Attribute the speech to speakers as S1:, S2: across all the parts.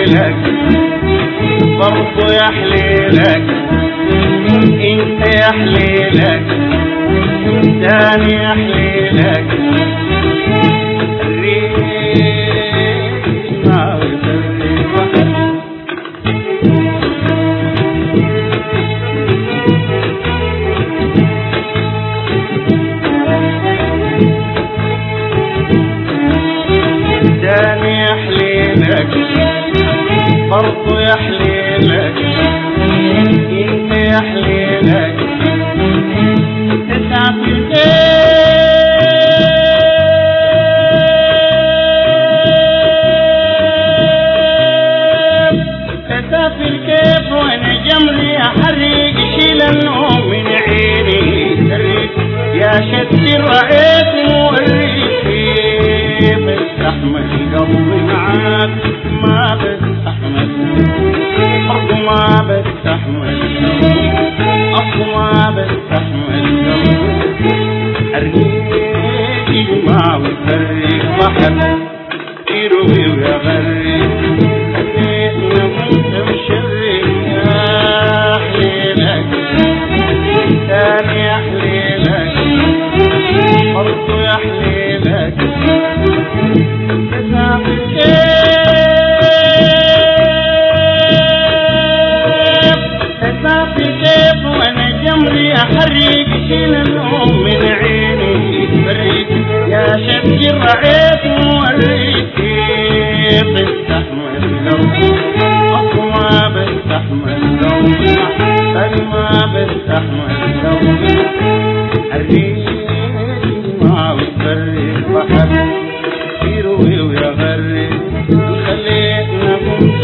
S1: حليلك برضه يا حليلك إنت يا حليلك تاني يا حليلك برضو يا حليلك انت يا حليلك تسعة في الكيف وأنا جملي احرق شيل النوم من عيني. يا شد رأيت أرجيك ما بفرق بحر يروي ويغرق خليتنا كنت مشرق يا حليلك تاني يا حليلك برضو يا حليلك تسافر كيف تسافر كيف وأنا جمري أحرق شيل النوم من بريك موريك كيف استحمل لو أصلا بستحمل لو ما بستحمل لو الريح ما بتفرق بحر يروي ويغرق خليتنا كنت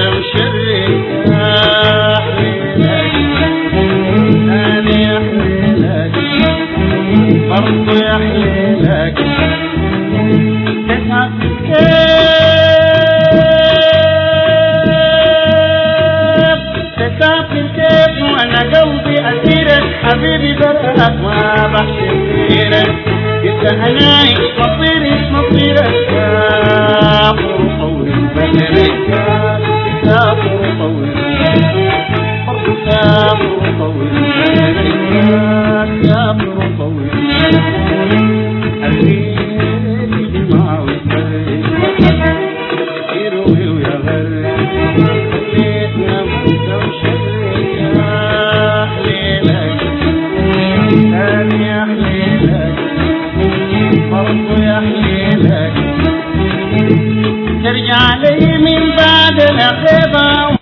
S1: حليلك برضو يا حليلك حبيبي براك ما بحسب غيرك انت هنايك مصيري مصيرك سافر طول بدرك سافر طول برضو سافر طول بدرك came in bad and I never